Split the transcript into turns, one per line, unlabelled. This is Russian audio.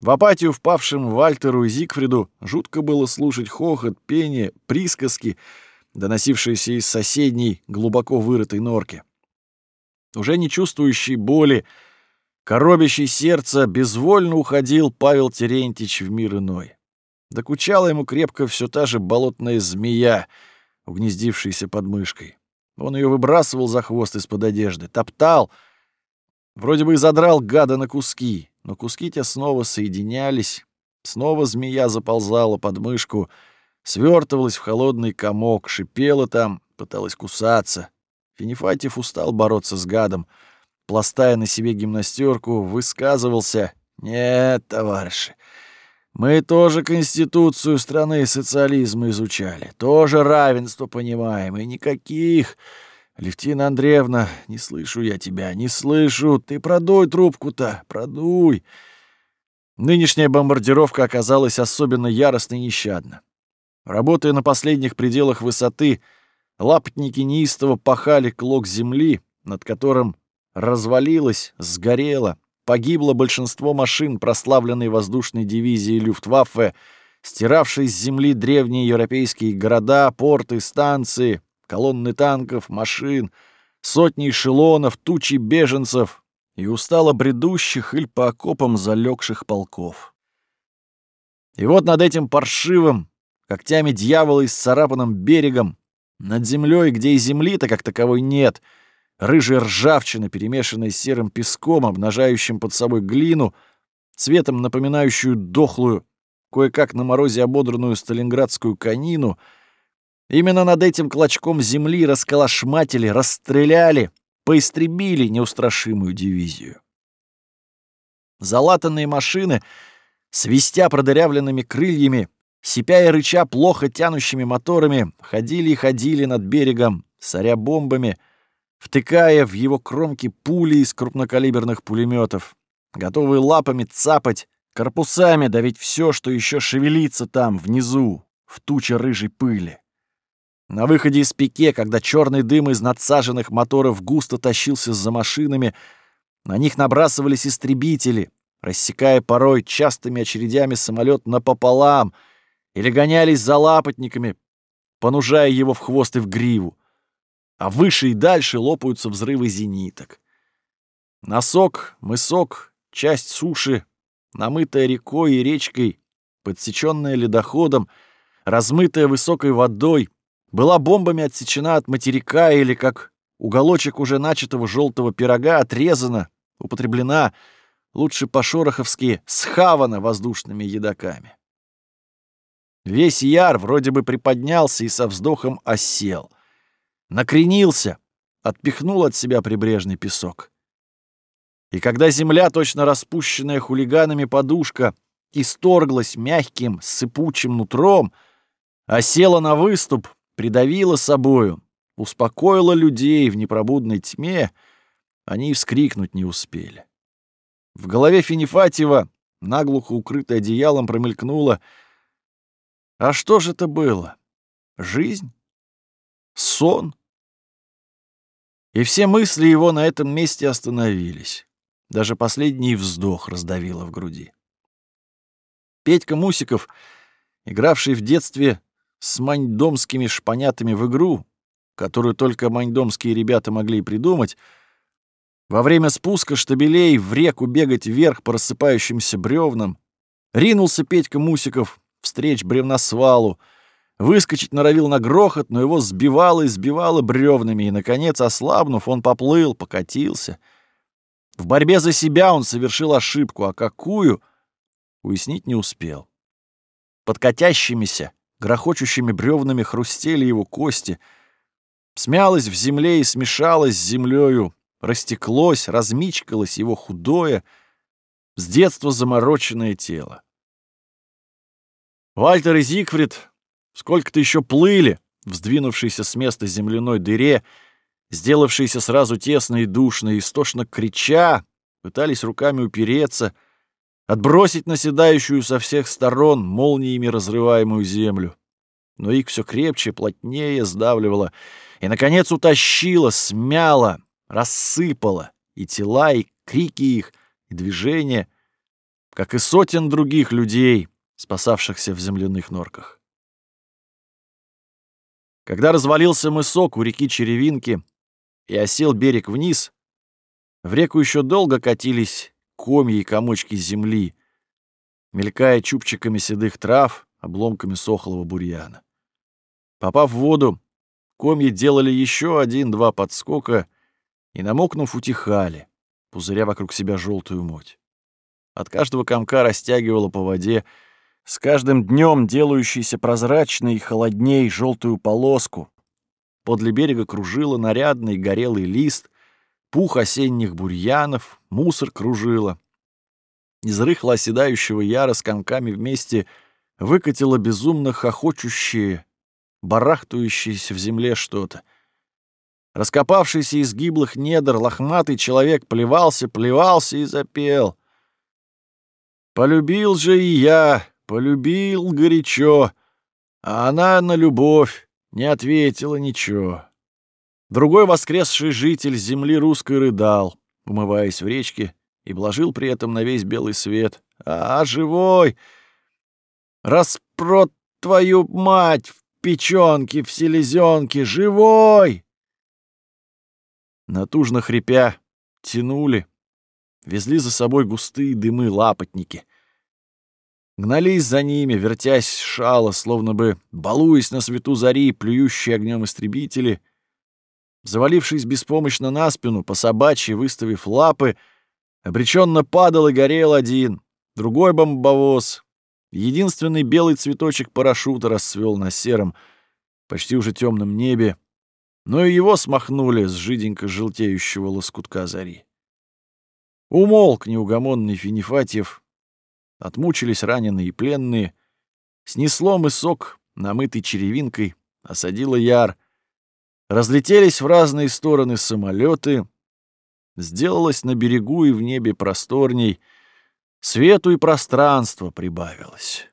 В апатию впавшим Вальтеру и Зигфриду жутко было слушать хохот, пение, присказки, доносившиеся из соседней, глубоко вырытой норки. Уже не чувствующий боли, коробящий сердце, безвольно уходил Павел Терентьевич в мир иной. Докучала ему крепко все та же болотная змея, угнездившаяся под мышкой. Он ее выбрасывал за хвост из-под одежды, топтал, вроде бы и задрал гада на куски, но куски те снова соединялись, снова змея заползала под мышку, свертывалась в холодный комок, шипела там, пыталась кусаться. Финифатьев устал бороться с гадом, пластая на себе гимнастерку, высказывался «Нет, товарищи, мы тоже конституцию страны социализма изучали, тоже равенство понимаем, и никаких. Левтина Андреевна, не слышу я тебя, не слышу. Ты продуй трубку-то, продуй. Нынешняя бомбардировка оказалась особенно яростной и нещадна. Работая на последних пределах высоты, лапотники неистово пахали клок земли, над которым развалилось, сгорело, погибло большинство машин прославленной воздушной дивизии Люфтваффе, стиравшей с земли древние европейские города, порты, станции, колонны танков, машин, сотни эшелонов, тучи беженцев и устало бредущих или по окопам залегших полков. И вот над этим паршивым, когтями дьявола и сцарапанным берегом, над землей, где и земли-то как таковой нет — рыжая ржавчина, перемешанная с серым песком, обнажающим под собой глину, цветом напоминающую дохлую, кое-как на морозе ободранную сталинградскую конину, именно над этим клочком земли расколошматили, расстреляли, поистребили неустрашимую дивизию. Залатанные машины, свистя продырявленными крыльями, сипя и рыча плохо тянущими моторами, ходили и ходили над берегом, соря бомбами — втыкая в его кромки пули из крупнокалиберных пулеметов, готовые лапами цапать, корпусами давить все, что еще шевелится там, внизу, в туче рыжей пыли. На выходе из пике, когда черный дым из надсаженных моторов густо тащился за машинами, на них набрасывались истребители, рассекая порой частыми очередями самолет напополам или гонялись за лапотниками, понужая его в хвост и в гриву а выше и дальше лопаются взрывы зениток. Носок, мысок, часть суши, намытая рекой и речкой, подсеченная ледоходом, размытая высокой водой, была бомбами отсечена от материка или, как уголочек уже начатого желтого пирога, отрезана, употреблена, лучше по-шороховски, схавана воздушными едоками. Весь яр вроде бы приподнялся и со вздохом осел — накренился, отпихнул от себя прибрежный песок. И когда земля, точно распущенная хулиганами подушка, исторглась мягким, сыпучим нутром, осела на выступ, придавила собою, успокоила людей в непробудной тьме, они и вскрикнуть не успели. В голове Финифатьева, наглухо укрытой одеялом, промелькнуло «А что же это было? Жизнь? Сон?» И все мысли его на этом месте остановились. Даже последний вздох раздавило в груди. Петька Мусиков, игравший в детстве с маньдомскими шпанятами в игру, которую только маньдомские ребята могли придумать, во время спуска штабелей в реку бегать вверх по рассыпающимся бревнам, ринулся Петька Мусиков встреч бревносвалу, Выскочить норовил на грохот, но его сбивало и сбивало бревнами, и, наконец, ослабнув, он поплыл, покатился. В борьбе за себя он совершил ошибку, а какую — уяснить не успел. Под катящимися, грохочущими бревнами хрустели его кости, смялось в земле и смешалось с землею, растеклось, размичкалось его худое, с детства замороченное тело. Вальтер и Зигфрид Сколько-то еще плыли, вздвинувшиеся с места земляной дыре, сделавшиеся сразу тесно и душно, истошно крича, пытались руками упереться, отбросить наседающую со всех сторон молниями разрываемую землю. Но их все крепче, плотнее сдавливало, и, наконец, утащило, смяло, рассыпало и тела, и крики их, и движения. как и сотен других людей, спасавшихся в земляных норках. Когда развалился мысок у реки Черевинки и осел берег вниз, в реку еще долго катились комья и комочки земли, мелькая чубчиками седых трав, обломками сохлого бурьяна. Попав в воду, комья делали еще один-два подскока и, намокнув, утихали, пузыря вокруг себя желтую муть. От каждого комка растягивало по воде, с каждым днем делающейся прозрачной и холодней желтую полоску. Подле берега кружила нарядный горелый лист, пух осенних бурьянов, мусор кружила. Из рыхла оседающего яра с комками вместе выкатило безумно хохочущее, барахтующееся в земле что-то. Раскопавшийся из гиблых недр лохматый человек плевался, плевался и запел. Полюбил же и я, полюбил горячо, а она на любовь не ответила ничего. Другой воскресший житель земли русской рыдал, умываясь в речке, и блажил при этом на весь белый свет. «А, живой! Распрот твою мать в печёнке, в селезёнке! Живой!» Натужно хрипя, тянули, везли за собой густые дымы лапотники. Гнались за ними, вертясь шало, словно бы балуясь на свету зари, плюющие огнем истребители. Завалившись беспомощно на спину, по собачьи выставив лапы, обреченно падал и горел один, другой бомбовоз. Единственный белый цветочек парашюта расцвел на сером, почти уже темном небе, но и его смахнули с жиденько желтеющего лоскутка зари. Умолк неугомонный Финифатьев, отмучились раненые и пленные, снесло мысок, намытый черевинкой, осадило яр, разлетелись в разные стороны самолеты, сделалось на берегу и в небе просторней, свету и пространства прибавилось.